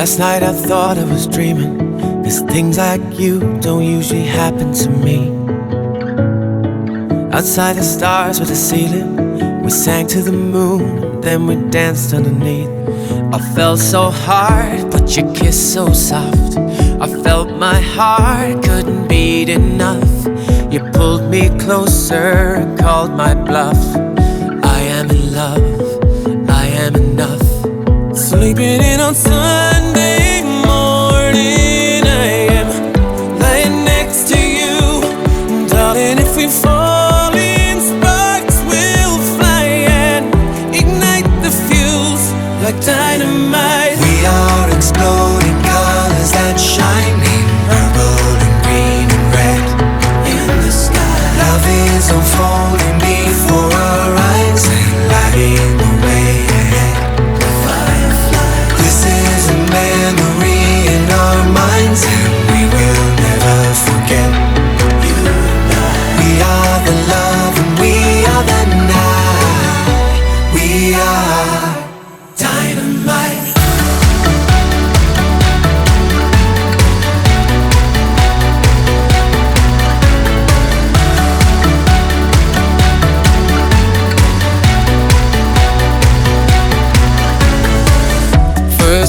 Last night I thought I was dreaming. Cause things like you don't usually happen to me. Outside the stars with the ceiling, we sang to the moon, then we danced underneath. I felt so hard, but your kiss so soft. I felt my heart couldn't beat enough. You pulled me closer, called my bluff. I am in love, I am enough. Sleeping in on Sunday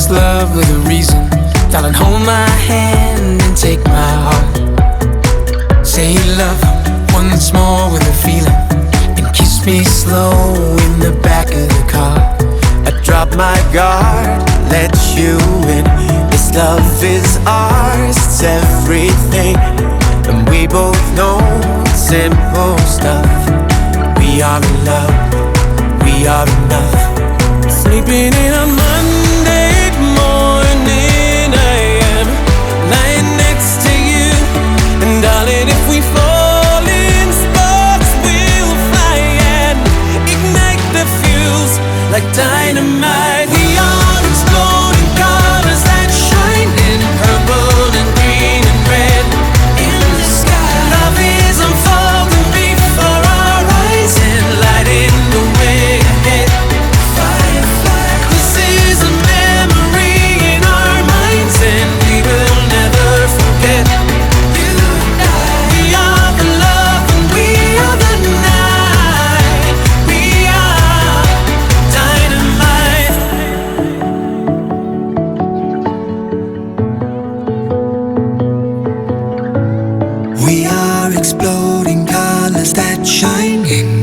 First love with a reason. Darling, hold my hand and take my heart. Say you love once more with a feeling. And kiss me slow in the back of the car. I drop my guard, let you in. This love is ours, it's everything. And we both know simple stuff. We are in love, we are enough. Sleeping in a Are that purple